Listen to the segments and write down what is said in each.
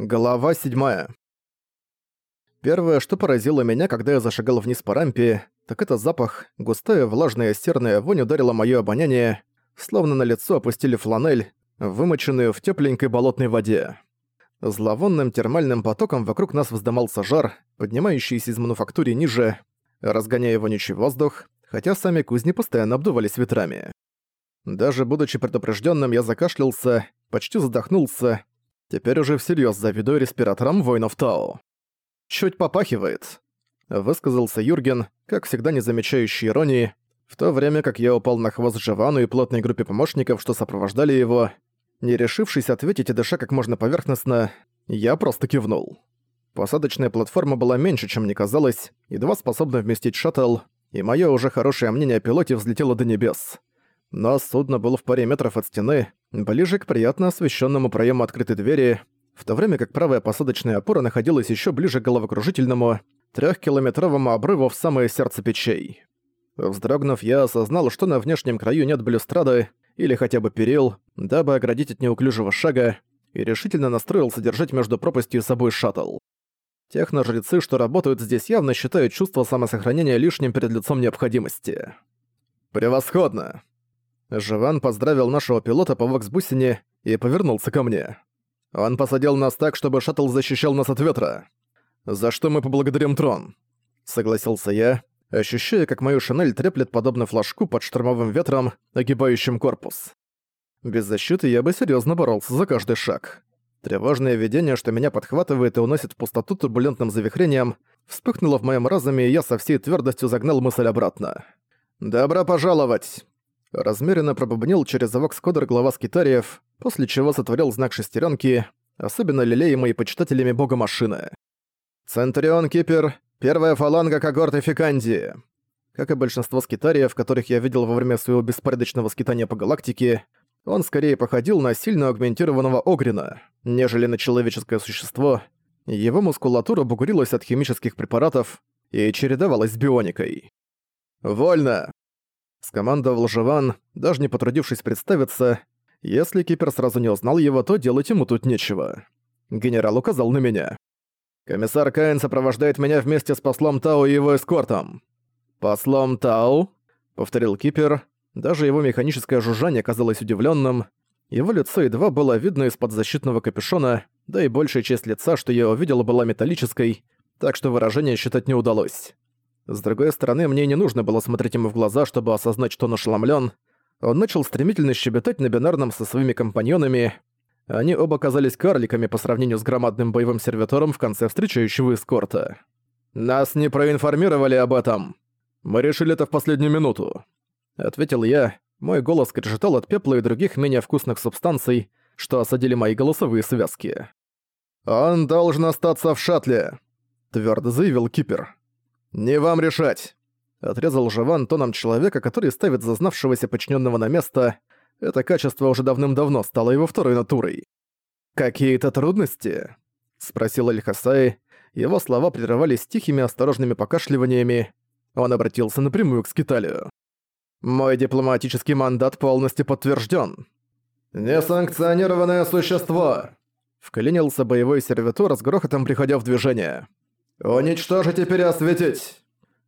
Глава 7. Первое, что поразило меня, когда я зашагал вниз по рампе, так это запах, густая, влажная, серная вонь ударила моё обоняние, словно на лицо опустили фланель, вымоченную в тепленькой болотной воде. Зловонным термальным потоком вокруг нас вздымался жар, поднимающийся из мануфактуры ниже, разгоняя вонючий воздух, хотя сами кузни постоянно обдувались ветрами. Даже будучи предупрежденным, я закашлялся, почти задохнулся, Теперь уже всерьёз завидую респираторам воинов Тау. «Чуть попахивает», — высказался Юрген, как всегда не замечающий иронии, в то время как я упал на хвост Живану и плотной группе помощников, что сопровождали его. Не решившись ответить и дыша как можно поверхностно, я просто кивнул. Посадочная платформа была меньше, чем мне казалось, едва способна вместить шаттл, и моё уже хорошее мнение о пилоте взлетело до небес но судно было в паре метров от стены, ближе к приятно освещенному проему открытой двери, в то время как правая посадочная опора находилась еще ближе к головокружительному, трехкилометровому обрыву в самое сердце печей. Вздрогнув, я осознал, что на внешнем краю нет балюстрады или хотя бы перил, дабы оградить от неуклюжего шага, и решительно настроился держать между пропастью собой шаттл. Техножрецы, что работают здесь, явно считают чувство самосохранения лишним перед лицом необходимости. «Превосходно!» Живан поздравил нашего пилота по воксбусине и повернулся ко мне. Он посадил нас так, чтобы шаттл защищал нас от ветра. За что мы поблагодарим Трон. Согласился я, ощущая, как мою шинель треплет подобно флажку под штормовым ветром, огибающим корпус. Без защиты я бы серьезно боролся за каждый шаг. Тревожное видение, что меня подхватывает и уносит в пустоту турбулентным завихрением, вспыхнуло в моем разуме, и я со всей твердостью загнал мысль обратно. «Добро пожаловать!» Размеренно пробубнил через вокс-кодер глава скитариев, после чего сотворил знак шестеренки, особенно лелеемый почитателями бога машины. «Центурион Кипер, первая фаланга когорты Фикандии». Как и большинство скитариев, которых я видел во время своего беспорядочного скитания по галактике, он скорее походил на сильно агментированного Огрина, нежели на человеческое существо. Его мускулатура бугурилась от химических препаратов и чередовалась с бионикой. «Вольно!» Скомандовал Живан, даже не потрудившись представиться. Если Кипер сразу не узнал его, то делать ему тут нечего. Генерал указал на меня. «Комиссар Каин сопровождает меня вместе с послом Тау и его эскортом». «Послом Тау?» — повторил Кипер. Даже его механическое жужжание казалось удивленным. Его лицо едва было видно из-под защитного капюшона, да и большая часть лица, что я увидел, была металлической, так что выражение считать не удалось. С другой стороны, мне не нужно было смотреть ему в глаза, чтобы осознать, что он ошеломлен. Он начал стремительно щебетать на бинарном со своими компаньонами. Они оба казались карликами по сравнению с громадным боевым сервитором в конце встречающего эскорта. «Нас не проинформировали об этом. Мы решили это в последнюю минуту», — ответил я. Мой голос крежетал от пепла и других менее вкусных субстанций, что осадили мои голосовые связки. «Он должен остаться в шаттле», — твердо заявил Кипер. «Не вам решать!» Отрезал Живан тоном человека, который ставит зазнавшегося подчиненного на место. Это качество уже давным-давно стало его второй натурой. «Какие-то трудности?» — спросил Аль-Хасай. Его слова прерывались тихими осторожными покашливаниями. Он обратился напрямую к Скиталию. «Мой дипломатический мандат полностью подтвержден. «Несанкционированное существо!» Вклинился боевой сервитор с грохотом приходя в движение. «Уничтожить и переосветить!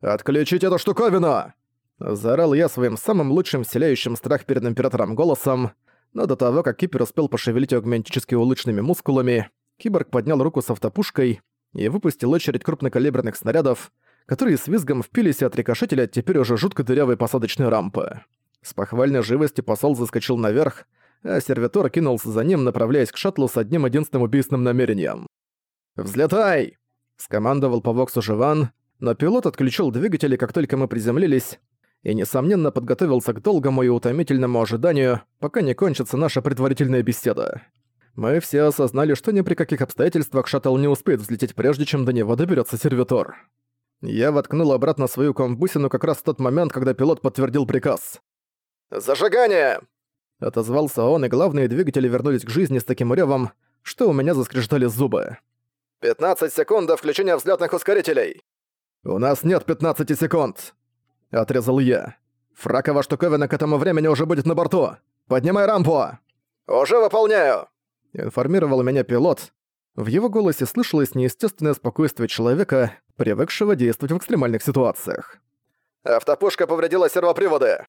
Отключить эту штуковину!» Заорал я своим самым лучшим вселяющим страх перед Императором голосом, но до того, как Кипер успел пошевелить аугментически улучшенными мускулами, Киборг поднял руку с автопушкой и выпустил очередь крупнокалиберных снарядов, которые с визгом впились от рикошетили теперь уже жутко дырявой посадочной рампы. С похвальной живостью посол заскочил наверх, а сервитор кинулся за ним, направляясь к шаттлу с одним единственным убийственным намерением. «Взлетай!» Скомандовал по Воксу Живан, но пилот отключил двигатели, как только мы приземлились, и, несомненно, подготовился к долгому и утомительному ожиданию, пока не кончится наша предварительная беседа. Мы все осознали, что ни при каких обстоятельствах шаттл не успеет взлететь прежде, чем до него доберется сервитор. Я воткнул обратно свою комбусину как раз в тот момент, когда пилот подтвердил приказ. «Зажигание!» Отозвался он, и главные двигатели вернулись к жизни с таким ревом, что у меня заскрежетали зубы. «15 секунд до включения взлетных ускорителей!» «У нас нет 15 секунд!» — отрезал я. «Фракова штуковина к этому времени уже будет на борту! Поднимай рампу!» «Уже выполняю!» — информировал меня пилот. В его голосе слышалось неестественное спокойствие человека, привыкшего действовать в экстремальных ситуациях. «Автопушка повредила сервоприводы!»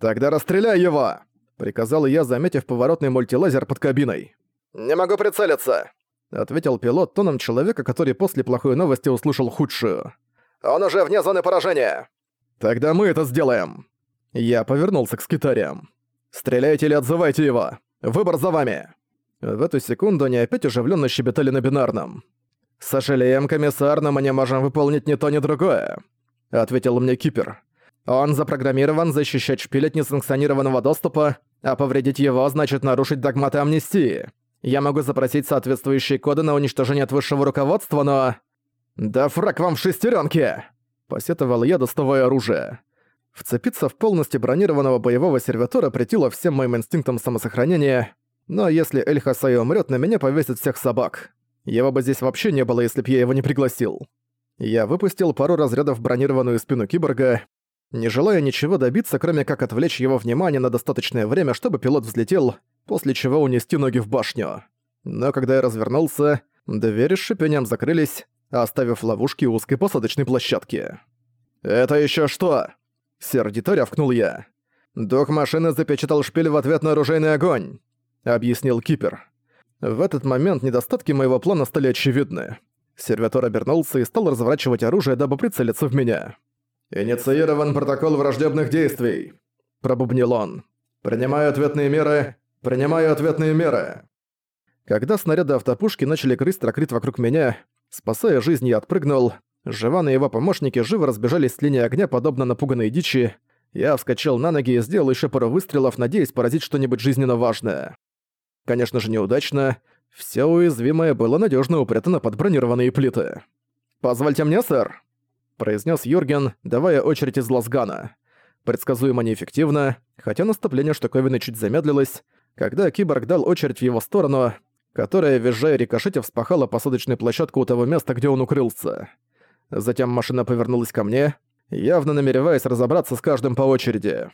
«Тогда расстреляй его!» — приказал я, заметив поворотный мультилазер под кабиной. «Не могу прицелиться!» — ответил пилот тоном человека, который после плохой новости услышал худшую. «Он уже вне зоны поражения!» «Тогда мы это сделаем!» Я повернулся к скитариям. «Стреляйте или отзывайте его! Выбор за вами!» В эту секунду они опять оживленно щебетали на бинарном. «Сожалеем, комиссар, но мы не можем выполнить ни то, ни другое», — ответил мне Кипер. «Он запрограммирован защищать шпиль от несанкционированного доступа, а повредить его значит нарушить догматы амнистии. Я могу запросить соответствующие коды на уничтожение от высшего руководства, но...» «Да фраг вам в шестеренке! посетовал я, доставая оружие. Вцепиться в полностью бронированного боевого сервитора претило всем моим инстинктам самосохранения, но если Эль Хасай умрёт, на меня повесят всех собак. Его бы здесь вообще не было, если б я его не пригласил. Я выпустил пару разрядов в бронированную спину киборга, не желая ничего добиться, кроме как отвлечь его внимание на достаточное время, чтобы пилот взлетел, после чего унести ноги в башню. Но когда я развернулся, двери с шипением закрылись, оставив ловушки узкой посадочной площадки. «Это ещё что?» Сердито рявкнул я. «Дух машины запечатал шпиль в ответ на оружейный огонь», — объяснил Кипер. В этот момент недостатки моего плана стали очевидны. Сервитор обернулся и стал разворачивать оружие, дабы прицелиться в меня. «Инициирован протокол враждебных действий», — пробубнил он. «Принимаю ответные меры. Принимаю ответные меры». Когда снаряды автопушки начали крыть вокруг меня, спасая жизнь, я отпрыгнул, Живан и его помощники живо разбежались с линии огня, подобно напуганной дичи. Я вскочил на ноги и сделал еще пару выстрелов, надеясь поразить что-нибудь жизненно важное. Конечно же, неудачно. Все уязвимое было надежно упрятано под бронированные плиты. «Позвольте мне, сэр», — произнес Юрген, давая очередь из лазгана. Предсказуемо неэффективно, хотя наступление штуковины чуть замедлилось, когда киборг дал очередь в его сторону, которая, визжая рикошете, вспахала посадочную площадку у того места, где он укрылся. Затем машина повернулась ко мне, явно намереваясь разобраться с каждым по очереди.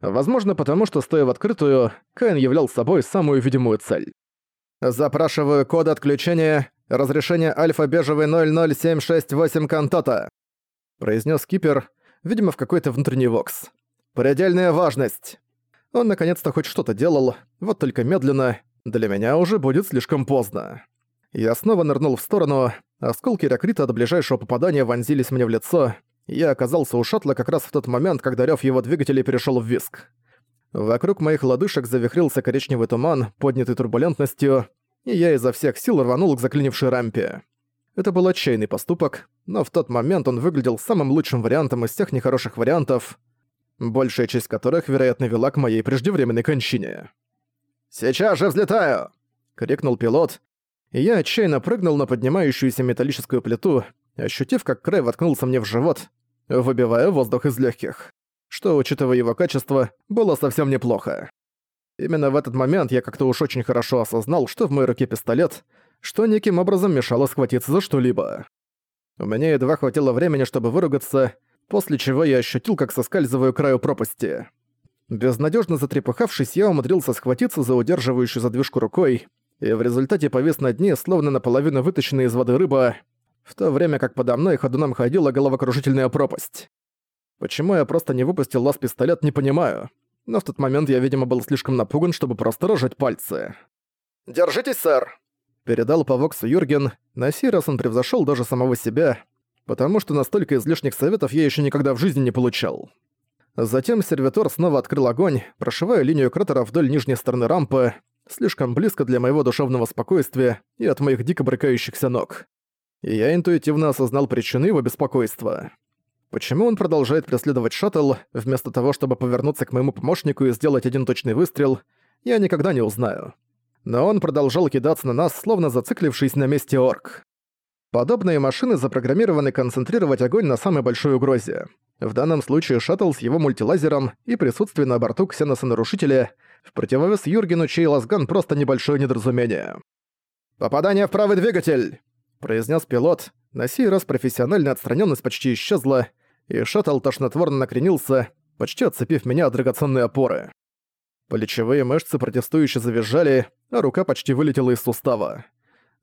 Возможно, потому что, стоя в открытую, Каин являл собой самую видимую цель. «Запрашиваю код отключения, разрешение альфа-бежевый 00768 Кантата», произнес Кипер, видимо, в какой-то внутренний вокс. «Предельная важность». Он наконец-то хоть что-то делал, вот только медленно, для меня уже будет слишком поздно. Я снова нырнул в сторону, осколки ракрита от ближайшего попадания вонзились мне в лицо, я оказался у шаттла как раз в тот момент, когда рёв его двигателей перешёл в виск. Вокруг моих лодыжек завихрился коричневый туман, поднятый турбулентностью, и я изо всех сил рванул к заклинившей рампе. Это был отчаянный поступок, но в тот момент он выглядел самым лучшим вариантом из тех нехороших вариантов, большая часть которых, вероятно, вела к моей преждевременной кончине. «Сейчас же взлетаю!» — крикнул пилот, и я отчаянно прыгнул на поднимающуюся металлическую плиту, ощутив, как край воткнулся мне в живот, выбивая воздух из легких, что, учитывая его качество, было совсем неплохо. Именно в этот момент я как-то уж очень хорошо осознал, что в моей руке пистолет, что неким образом мешало схватиться за что-либо. У меня едва хватило времени, чтобы выругаться, после чего я ощутил, как соскальзываю к краю пропасти. Безнадежно затрепыхавшись, я умудрился схватиться за удерживающую задвижку рукой, и в результате повис на дне, словно наполовину вытащенная из воды рыба, в то время как подо мной ходуном ходила головокружительная пропасть. Почему я просто не выпустил лаз-пистолет, не понимаю. Но в тот момент я, видимо, был слишком напуган, чтобы просто рожать пальцы. «Держитесь, сэр!» Передал по Воксу Юрген. На сей раз он превзошел даже самого себя, потому что настолько излишних советов я еще никогда в жизни не получал. Затем сервитор снова открыл огонь, прошивая линию кратера вдоль нижней стороны рампы, слишком близко для моего душевного спокойствия и от моих дико брыкающихся ног. И я интуитивно осознал причины его беспокойства. Почему он продолжает преследовать шаттл, вместо того, чтобы повернуться к моему помощнику и сделать один точный выстрел, я никогда не узнаю. Но он продолжал кидаться на нас, словно зациклившись на месте орк. Подобные машины запрограммированы концентрировать огонь на самой большой угрозе. В данном случае шаттл с его мультилазером и присутствие на борту ксеноса-нарушителя в противовес Юргену, чей лазган просто небольшое недоразумение. «Попадание в правый двигатель!» – произнес пилот. На сей раз профессиональная отстраненность почти исчезла, и шаттл тошнотворно накренился, почти отцепив меня от драгоценной опоры. Плечевые мышцы протестующе завизжали, а рука почти вылетела из сустава.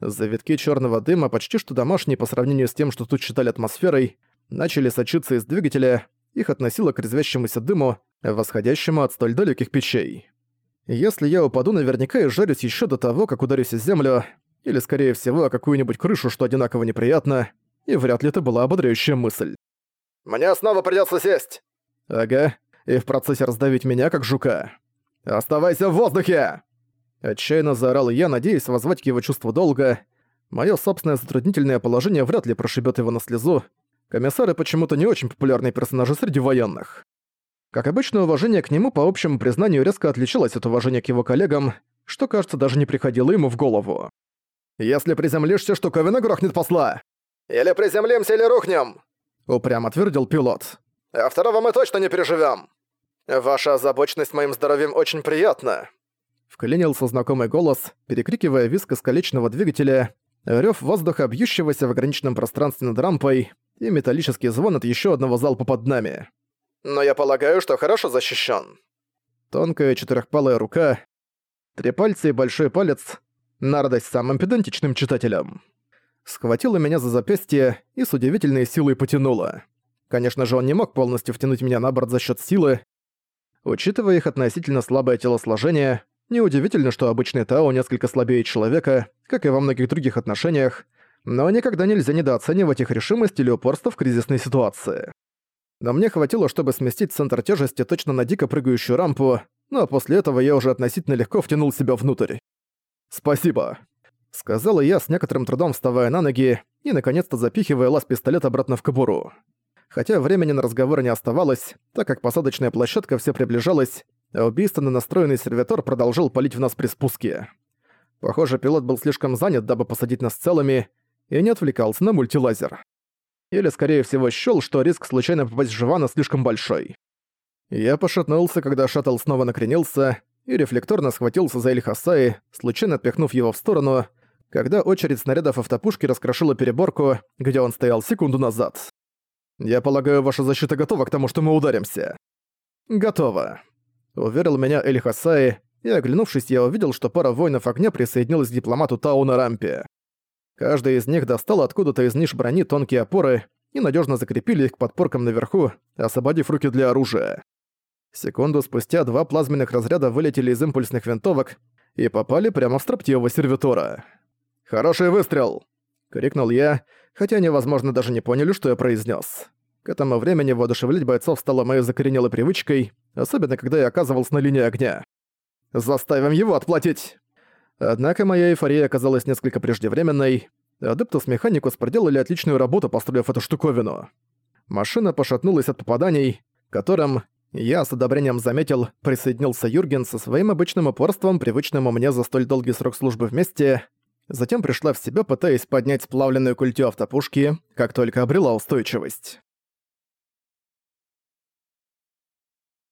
Завитки черного дыма, почти что домашние по сравнению с тем, что тут считали атмосферой, начали сочиться из двигателя, их относило к резвящемуся дыму, восходящему от столь далеких печей. Если я упаду, наверняка и жарюсь еще до того, как ударюсь о землю, или, скорее всего, о какую-нибудь крышу, что одинаково неприятно, и вряд ли это была ободряющая мысль. «Мне снова придётся сесть!» «Ага, и в процессе раздавить меня, как жука. Оставайся в воздухе!» Отчаянно заорал я, надеясь воззвать к его чувству долга. Моё собственное затруднительное положение вряд ли прошибёт его на слезу. Комиссары почему-то не очень популярные персонажи среди военных. Как обычно, уважение к нему по общему признанию резко отличалось от уважения к его коллегам, что, кажется, даже не приходило ему в голову. «Если приземлишься, штуковина грохнет посла!» «Или приземлимся, или рухнем!» — упрямо твердил пилот. «А второго мы точно не переживем. Ваша озабоченность моим здоровьем очень приятна!» Вклинился знакомый голос, перекрикивая виск искалеченного двигателя, рёв воздуха, бьющегося в ограниченном пространстве над рампой, и металлический звон от ещё одного залпа под нами. «Но я полагаю, что хорошо защищён». Тонкая четырехпалая рука, три пальца и большой палец, на радость самым педантичным читателям. Схватила меня за запястье и с удивительной силой потянула. Конечно же, он не мог полностью втянуть меня на борт за счёт силы. Учитывая их относительно слабое телосложение, Неудивительно, что обычный Тао несколько слабее человека, как и во многих других отношениях, но никогда нельзя недооценивать их решимость или упорство в кризисной ситуации. Но мне хватило, чтобы сместить центр тяжести точно на дико прыгающую рампу, ну а после этого я уже относительно легко втянул себя внутрь. «Спасибо», — сказала я с некоторым трудом вставая на ноги и наконец-то запихивая лаз-пистолет обратно в кобуру. Хотя времени на разговор не оставалось, так как посадочная площадка все приближалась, убийственно настроенный сервитор продолжил палить в нас при спуске. Похоже, пилот был слишком занят, дабы посадить нас целыми, и не отвлекался на мультилазер. Или, скорее всего, счёл, что риск случайно попасть в Живана слишком большой. Я пошатнулся, когда шаттл снова накренился, и рефлекторно схватился за Эльхасаи, случайно отпихнув его в сторону, когда очередь снарядов автопушки раскрошила переборку, где он стоял секунду назад. «Я полагаю, ваша защита готова к тому, что мы ударимся?» «Готова», Уверил меня Эль Хасаи, и, оглянувшись, я увидел, что пара воинов огня присоединилась к дипломату Тау на рампе. Каждый из них достал откуда-то из ниш брони тонкие опоры и надежно закрепили их к подпоркам наверху, освободив руки для оружия. Секунду спустя два плазменных разряда вылетели из импульсных винтовок и попали прямо в строптивого сервитора. «Хороший выстрел!» — крикнул я, хотя они, возможно, даже не поняли, что я произнес. К этому времени воодушевлять бойцов стало моей закоренелой привычкой, особенно когда я оказывался на линии огня. «Заставим его отплатить!» Однако моя эйфория оказалась несколько преждевременной. Адептус Механикус проделали отличную работу, построив эту штуковину. Машина пошатнулась от попаданий, которым, я с одобрением заметил, присоединился Юрген со своим обычным упорством, привычному мне за столь долгий срок службы вместе. Затем пришла в себя, пытаясь поднять сплавленную культю автопушки, как только обрела устойчивость.